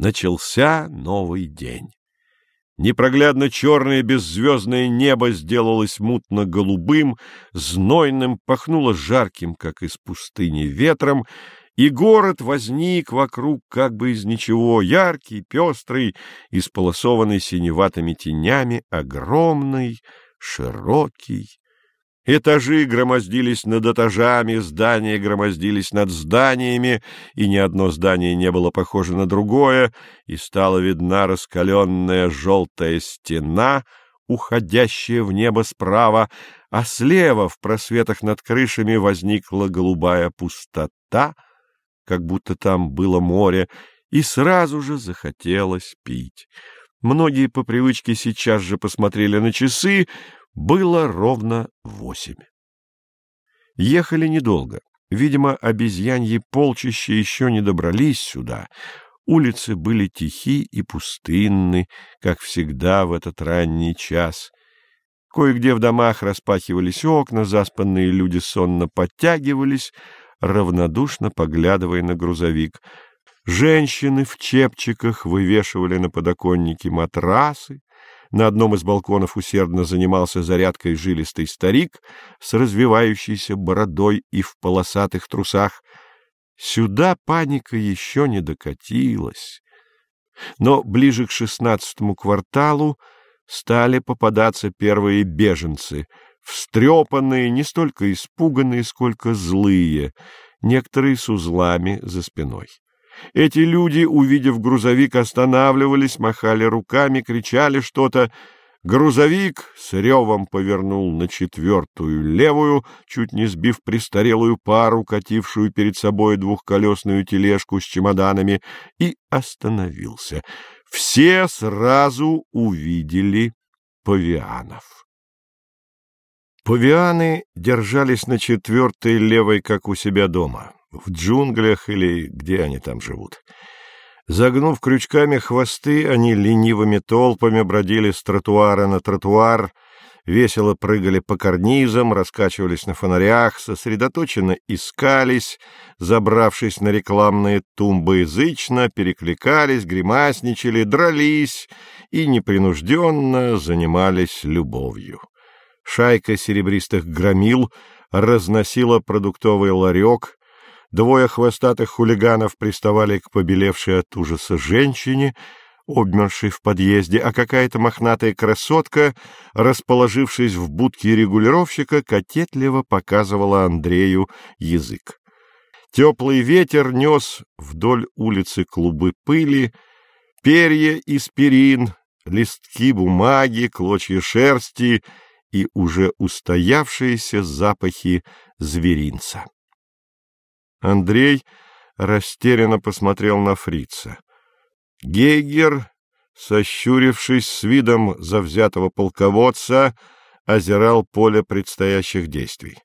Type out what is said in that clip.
Начался новый день. Непроглядно черное беззвездное небо сделалось мутно-голубым, знойным, пахнуло жарким, как из пустыни, ветром, и город возник вокруг как бы из ничего, яркий, пестрый, исполосованный синеватыми тенями, огромный, широкий, Этажи громоздились над этажами, здания громоздились над зданиями, и ни одно здание не было похоже на другое, и стала видна раскаленная желтая стена, уходящая в небо справа, а слева в просветах над крышами возникла голубая пустота, как будто там было море, и сразу же захотелось пить. Многие по привычке сейчас же посмотрели на часы, было ровно восемь. Ехали недолго. Видимо, обезьяньи полчища еще не добрались сюда. Улицы были тихи и пустынны, как всегда в этот ранний час. Кое-где в домах распахивались окна, заспанные люди сонно подтягивались, равнодушно поглядывая на грузовик. Женщины в чепчиках вывешивали на подоконнике матрасы, на одном из балконов усердно занимался зарядкой жилистый старик с развивающейся бородой и в полосатых трусах. Сюда паника еще не докатилась. Но ближе к шестнадцатому кварталу стали попадаться первые беженцы, встрепанные, не столько испуганные, сколько злые, некоторые с узлами за спиной. Эти люди, увидев грузовик, останавливались, махали руками, кричали что-то. Грузовик с ревом повернул на четвертую левую, чуть не сбив престарелую пару, катившую перед собой двухколесную тележку с чемоданами, и остановился. Все сразу увидели павианов. Павианы держались на четвертой левой, как у себя дома в джунглях или где они там живут. Загнув крючками хвосты, они ленивыми толпами бродили с тротуара на тротуар, весело прыгали по карнизам, раскачивались на фонарях, сосредоточенно искались, забравшись на рекламные тумбы язычно, перекликались, гримасничали, дрались и непринужденно занимались любовью. Шайка серебристых громил разносила продуктовый ларек, Двое хвостатых хулиганов приставали к побелевшей от ужаса женщине, обмершей в подъезде, а какая-то мохнатая красотка, расположившись в будке регулировщика, кокетливо показывала Андрею язык. Теплый ветер нес вдоль улицы клубы пыли, перья из перин, листки бумаги, клочья шерсти и уже устоявшиеся запахи зверинца. Андрей растерянно посмотрел на фрица. Гейгер, сощурившись с видом завзятого полководца, озирал поле предстоящих действий.